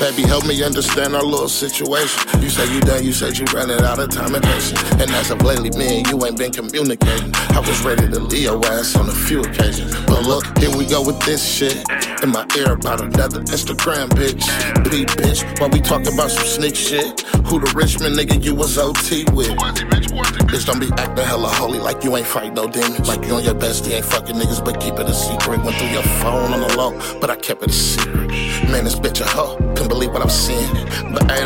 Baby, help me understand our little situation. You say you done, you said you running out of time and patience. And as of lately, me and you ain't been communicating. I was ready to leave your ass on a few occasions. But look, here we go with this shit. In my ear about another Instagram bitch. P bitch, while we talk about some sneak shit. Who the Richmond nigga you was OT with? Bitch, don't be acting hella holy like you ain't fight no demons. Like you on your bestie ain't fucking niggas, but keep it a secret. Went through your phone on the low, but I kept it a secret. Man, this bitch a hoe, couldn't believe what I'm seeing. But hey,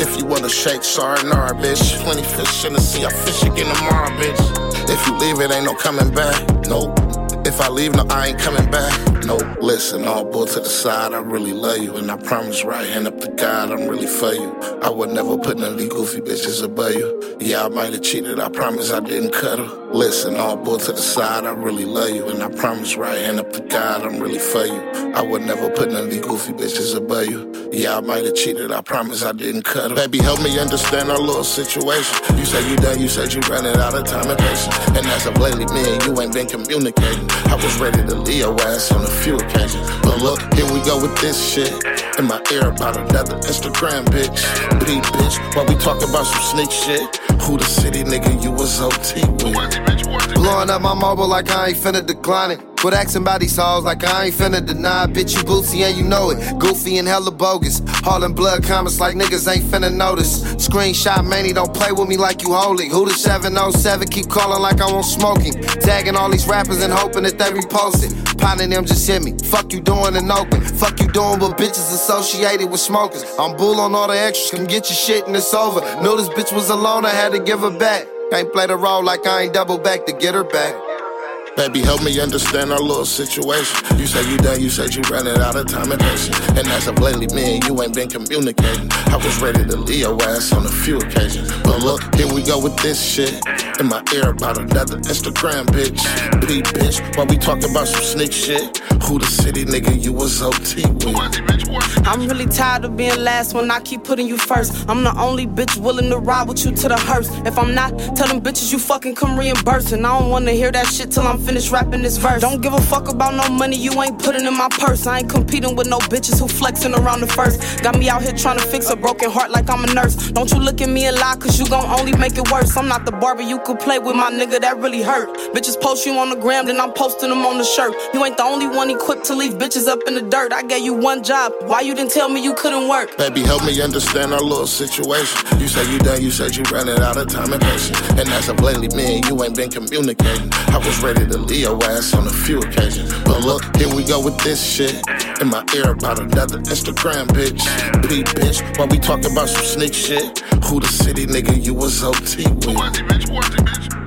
if you wanna shake, sorry, nah, bitch. Plenty fish in the sea, I fish again tomorrow, bitch. If you leave, it ain't no coming back. Nope. If I leave, no, I ain't coming back. No, listen, all bull to the side, I really love you. And I promise right hand up to God, I'm really for you. I would never put none of these goofy bitches above you. Yeah, I might have cheated, I promise I didn't cut her. Listen, all bull to the side, I really love you. And I promise right hand up to God, I'm really for you. I would never put none of these goofy bitches above you. Yeah, I might have cheated, I promise I didn't cut her. Baby, help me understand our little situation. You said you done, you said you running out of time and patience. And as of lately, me and you ain't been communicating. I was ready to leave your ass on a few occasions. But look, here we go with this shit. In my ear about another Instagram bitch. P bitch, while we talk about some sneak shit. Who the city nigga you was OT with? Blowing up my mobile like I ain't finna decline it. Quit asking about these hoes like I ain't finna deny. Bitch, you bootsy and you know it. Goofy and hella bogus. Hauling blood comments like niggas ain't finna notice. Screenshot Manny, don't play with me like you holy. Who the 707? Keep calling like I want smoking. Tagging all these rappers and hoping that they repost it. Pounding them just hit me. Fuck you doing in open. Fuck you doing with bitches associated with smokers. I'm bull on all the extras. Can get your shit and it's over. Knew this bitch was alone, I had to give her back. Can't play the role like I ain't double back to get her back. Baby, help me understand our little situation. You say you done, you said you running out of time and patience. And as of lately, me and you ain't been communicating. I was ready to leave your ass on a few occasions. But look, here we go with this shit. In my ear about another Instagram bitch. P bitch, while we talk about some sneak shit. Who the city nigga you was OT with? I'm really tired of being last when I keep putting you first. I'm the only bitch willing to ride with you to the hearse. If I'm not, tell them bitches you fucking come reimburse. And I don't wanna hear that shit till I'm finished rapping this verse. Don't give a fuck about no money you ain't putting in my purse. I ain't competing with no bitches who flexing around the first. Got me out here trying to fix a broken heart like I'm a nurse. Don't you look at me and lie, cause you gon' only make it worse. I'm not the barber you could play with, my nigga, that really hurt. Bitches post you on the gram, then I'm posting them on the shirt. You ain't the only one equipped to leave bitches up in the dirt. I gave you one job, why you didn't tell me you couldn't work? Baby, help me understand our little situation. You say you done, you said you running out of time and patience. And as of lately, me and you ain't been communicating. I was ready to leave your ass on a few occasions. But look, here we go with this shit. In my ear about another Instagram bitch. P bitch, while we talk about some sneak shit. Who the city nigga you was OT with?